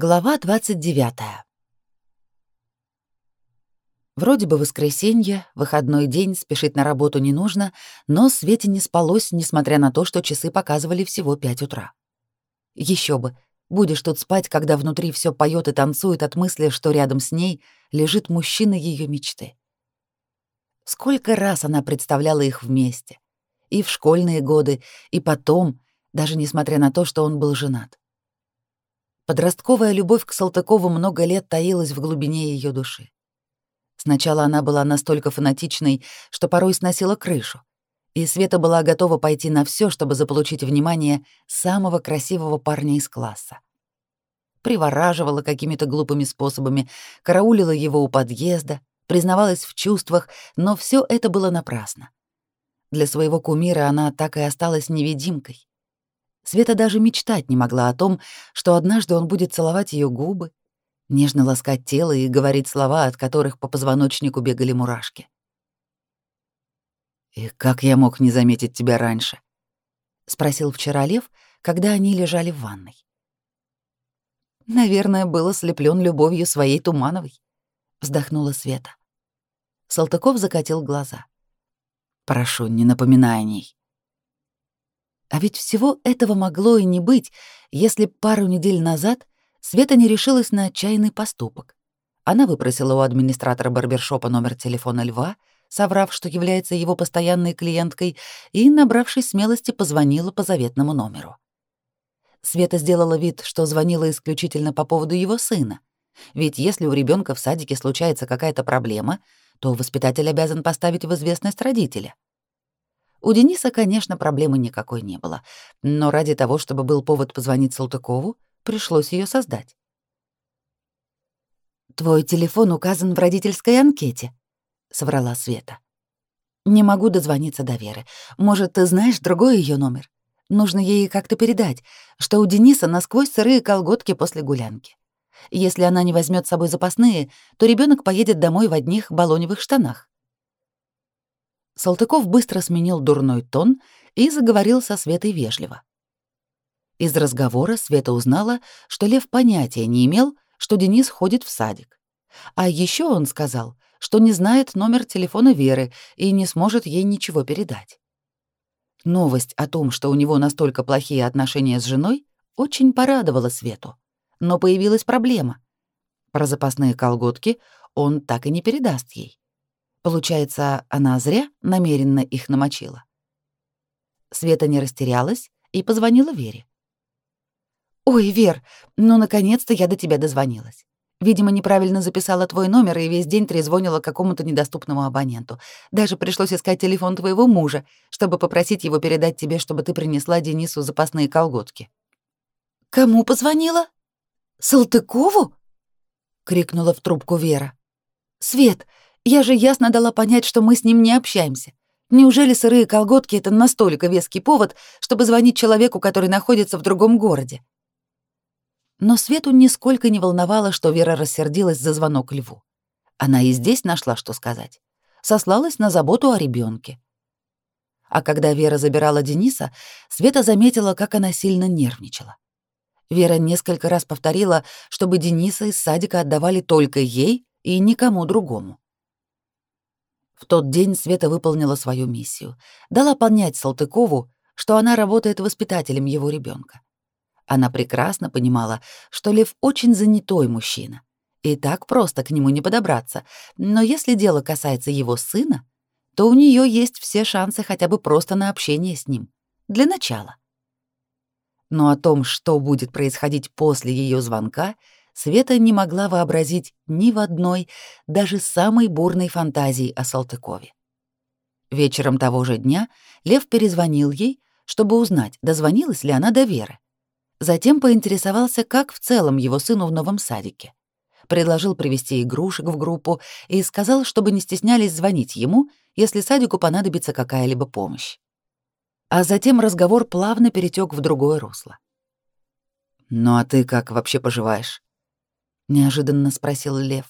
Глава 29. Вроде бы воскресенье, выходной день, спешить на работу не нужно, но Свете не спалось, несмотря на то, что часы показывали всего пять утра. Еще бы, будешь тут спать, когда внутри все поет и танцует от мысли, что рядом с ней лежит мужчина ее мечты. Сколько раз она представляла их вместе. И в школьные годы, и потом, даже несмотря на то, что он был женат. Подростковая любовь к Салтыкову много лет таилась в глубине ее души. Сначала она была настолько фанатичной, что порой сносила крышу, и Света была готова пойти на все, чтобы заполучить внимание самого красивого парня из класса. Привораживала какими-то глупыми способами, караулила его у подъезда, признавалась в чувствах, но все это было напрасно. Для своего кумира она так и осталась невидимкой. Света даже мечтать не могла о том, что однажды он будет целовать ее губы, нежно ласкать тело и говорить слова, от которых по позвоночнику бегали мурашки. «И как я мог не заметить тебя раньше?» — спросил вчера Лев, когда они лежали в ванной. «Наверное, был ослеплен любовью своей Тумановой», — вздохнула Света. Салтыков закатил глаза. «Прошу, не напоминай о ней. А ведь всего этого могло и не быть, если пару недель назад Света не решилась на отчаянный поступок. Она выпросила у администратора барбершопа номер телефона Льва, соврав, что является его постоянной клиенткой, и, набравшись смелости, позвонила по заветному номеру. Света сделала вид, что звонила исключительно по поводу его сына. Ведь если у ребенка в садике случается какая-то проблема, то воспитатель обязан поставить в известность родителя — у Дениса, конечно, проблемы никакой не было, но ради того, чтобы был повод позвонить Салтыкову, пришлось ее создать. «Твой телефон указан в родительской анкете», — соврала Света. «Не могу дозвониться до Веры. Может, ты знаешь другой ее номер? Нужно ей как-то передать, что у Дениса насквозь сырые колготки после гулянки. Если она не возьмет с собой запасные, то ребенок поедет домой в одних балоневых штанах. Салтыков быстро сменил дурной тон и заговорил со Светой вежливо. Из разговора Света узнала, что Лев понятия не имел, что Денис ходит в садик. А еще он сказал, что не знает номер телефона Веры и не сможет ей ничего передать. Новость о том, что у него настолько плохие отношения с женой, очень порадовала Свету. Но появилась проблема. Про запасные колготки он так и не передаст ей. Получается, она зря намеренно их намочила. Света не растерялась и позвонила Вере. «Ой, Вер, ну, наконец-то я до тебя дозвонилась. Видимо, неправильно записала твой номер и весь день трезвонила какому-то недоступному абоненту. Даже пришлось искать телефон твоего мужа, чтобы попросить его передать тебе, чтобы ты принесла Денису запасные колготки». «Кому позвонила? Салтыкову?» — крикнула в трубку Вера. «Свет, я же ясно дала понять, что мы с ним не общаемся. Неужели сырые колготки — это настолько веский повод, чтобы звонить человеку, который находится в другом городе? Но Свету нисколько не волновало, что Вера рассердилась за звонок Льву. Она и здесь нашла, что сказать. Сослалась на заботу о ребенке. А когда Вера забирала Дениса, Света заметила, как она сильно нервничала. Вера несколько раз повторила, чтобы Дениса из садика отдавали только ей и никому другому. В тот день Света выполнила свою миссию. Дала понять Салтыкову, что она работает воспитателем его ребенка. Она прекрасно понимала, что Лев очень занятой мужчина, и так просто к нему не подобраться, но если дело касается его сына, то у нее есть все шансы хотя бы просто на общение с ним. Для начала. Но о том, что будет происходить после ее звонка, Света не могла вообразить ни в одной, даже самой бурной фантазии о Салтыкове. Вечером того же дня Лев перезвонил ей, чтобы узнать, дозвонилась ли она до Веры. Затем поинтересовался, как в целом его сыну в новом садике. Предложил привезти игрушек в группу и сказал, чтобы не стеснялись звонить ему, если садику понадобится какая-либо помощь. А затем разговор плавно перетек в другое русло. «Ну а ты как вообще поживаешь?» Неожиданно спросил Лев.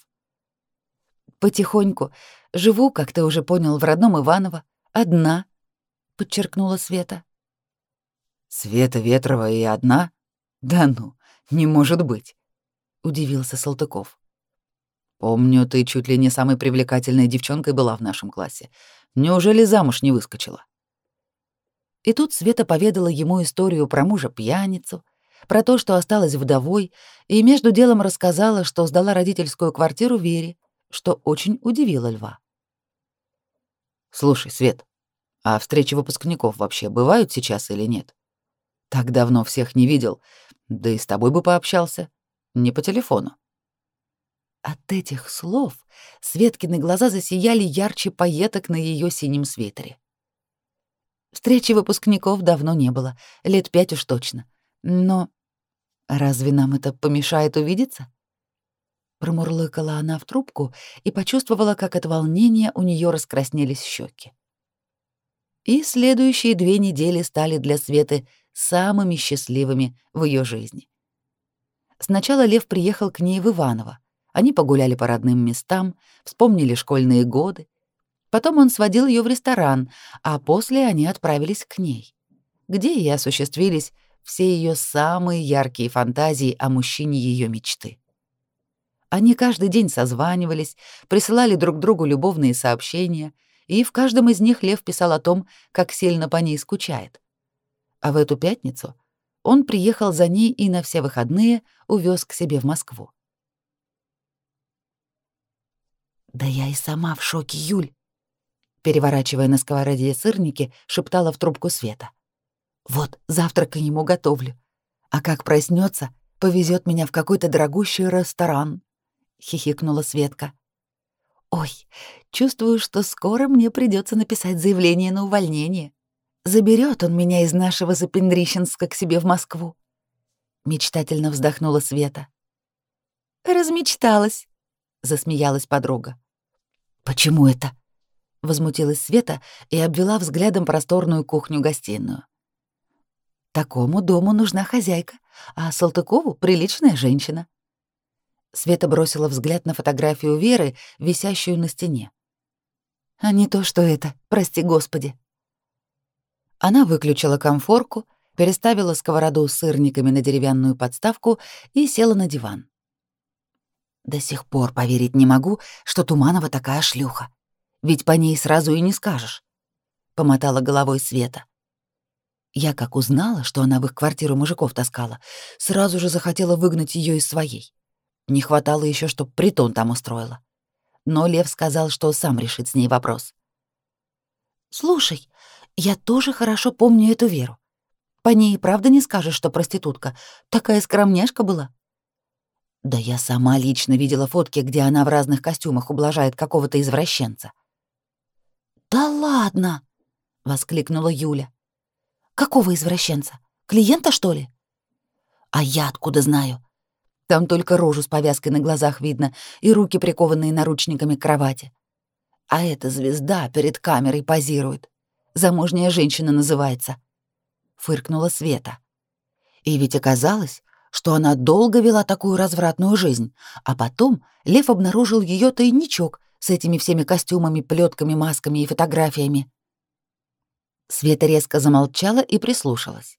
Потихоньку живу, как ты уже понял, в родном Иваново, одна, подчеркнула Света. Света Ветрова и одна? Да ну, не может быть. — удивился Салтыков. «Помню, ты чуть ли не самой привлекательной девчонкой была в нашем классе. Неужели замуж не выскочила?» И тут Света поведала ему историю про мужа-пьяницу, про то, что осталась вдовой, и между делом рассказала, что сдала родительскую квартиру Вере, что очень удивило Льва. «Слушай, Свет, а встречи выпускников вообще бывают сейчас или нет? Так давно всех не видел, да и с тобой бы пообщался, не по телефону». От этих слов Светкины глаза засияли ярче поеток на ее синем свитере. Встречи выпускников давно не было, лет пять уж точно. Но разве нам это помешает увидеться? Промурлыкала она в трубку и почувствовала, как от волнения у нее раскраснелись щеки. И следующие две недели стали для Светы самыми счастливыми в ее жизни. Сначала Лев приехал к ней в Иваново. Они погуляли по родным местам, вспомнили школьные годы. Потом он сводил ее в ресторан, а после они отправились к ней, где и осуществились все ее самые яркие фантазии о мужчине ее мечты. Они каждый день созванивались, присылали друг другу любовные сообщения, и в каждом из них Лев писал о том, как сильно по ней скучает. А в эту пятницу он приехал за ней и на все выходные увез к себе в Москву. «Да я и сама в шоке, Юль!» Переворачивая на сковороде сырники, шептала в трубку Света. «Вот, завтрак ему готовлю. А как проснется, повезет меня в какой-то дорогущий ресторан. — хихикнула Светка. «Ой, чувствую, что скоро мне придется написать заявление на увольнение. Заберет он меня из нашего Запендрищенска к себе в Москву». Мечтательно вздохнула Света. «Размечталась», — засмеялась подруга. «Почему это?» — возмутилась Света и обвела взглядом просторную кухню-гостиную. «Такому дому нужна хозяйка, а Салтыкову — приличная женщина», Света бросила взгляд на фотографию Веры, висящую на стене. «А не то, что это, прости господи». Она выключила комфорку, переставила сковороду с сырниками на деревянную подставку и села на диван. До сих пор поверить не могу, что Туманова такая шлюха. Ведь по ней сразу и не скажешь. Помотала головой Света. Я как узнала, что она в их квартиру мужиков таскала, сразу же захотела выгнать ее из своей. Не хватало еще, чтоб притон там устроила. Но Лев сказал, что сам решит с ней вопрос. «Слушай, я тоже хорошо помню эту Веру. По ней и правда не скажешь, что проститутка. Такая скромняшка была». «Да я сама лично видела фотки, где она в разных костюмах ублажает какого-то извращенца». «Да ладно!» — воскликнула Юля. «Какого извращенца? Клиента, что ли?» «А я откуда знаю? Там только рожу с повязкой на глазах видно и руки, прикованные наручниками к кровати. А эта звезда перед камерой позирует. Замужняя женщина называется. Фыркнула Света. И ведь оказалось, что она долго вела такую развратную жизнь, а потом Лев обнаружил ее тайничок с этими всеми костюмами, плетками, масками и фотографиями. Света резко замолчала и прислушалась.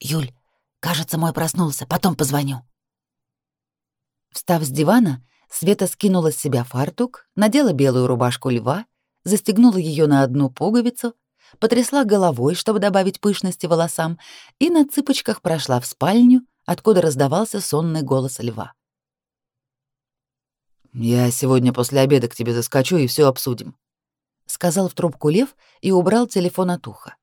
«Юль, кажется, мой проснулся, потом позвоню». Встав с дивана, Света скинула с себя фартук, надела белую рубашку льва, застегнула ее на одну пуговицу, потрясла головой, чтобы добавить пышности волосам, и на цыпочках прошла в спальню, откуда раздавался сонный голос льва. «Я сегодня после обеда к тебе заскочу и все обсудим», — сказал в трубку лев и убрал телефон от уха.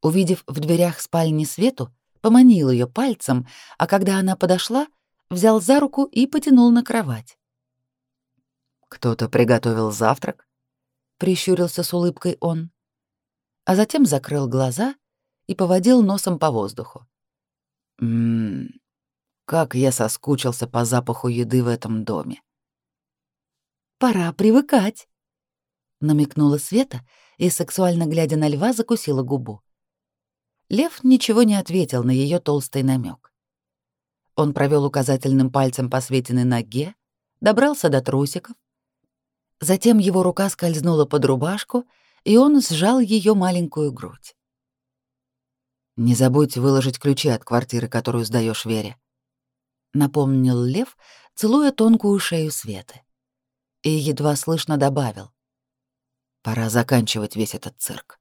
Увидев в дверях спальни Свету, поманил ее пальцем, а когда она подошла — взял за руку и потянул на кровать. «Кто-то приготовил завтрак?» — прищурился с улыбкой он. А затем закрыл глаза и поводил носом по воздуху. «Ммм, как я соскучился по запаху еды в этом доме». «Пора привыкать», — намекнула Света и, сексуально глядя на льва, закусила губу. Лев ничего не ответил на ее толстый намек. Он провел указательным пальцем по Светиной ноге, добрался до трусиков. Затем его рука скользнула под рубашку, и он сжал ее маленькую грудь. «Не забудь выложить ключи от квартиры, которую сдаешь Вере». напомнил Лев, целуя тонкую шею Светы. И едва слышно добавил. Пора заканчивать весь этот цирк.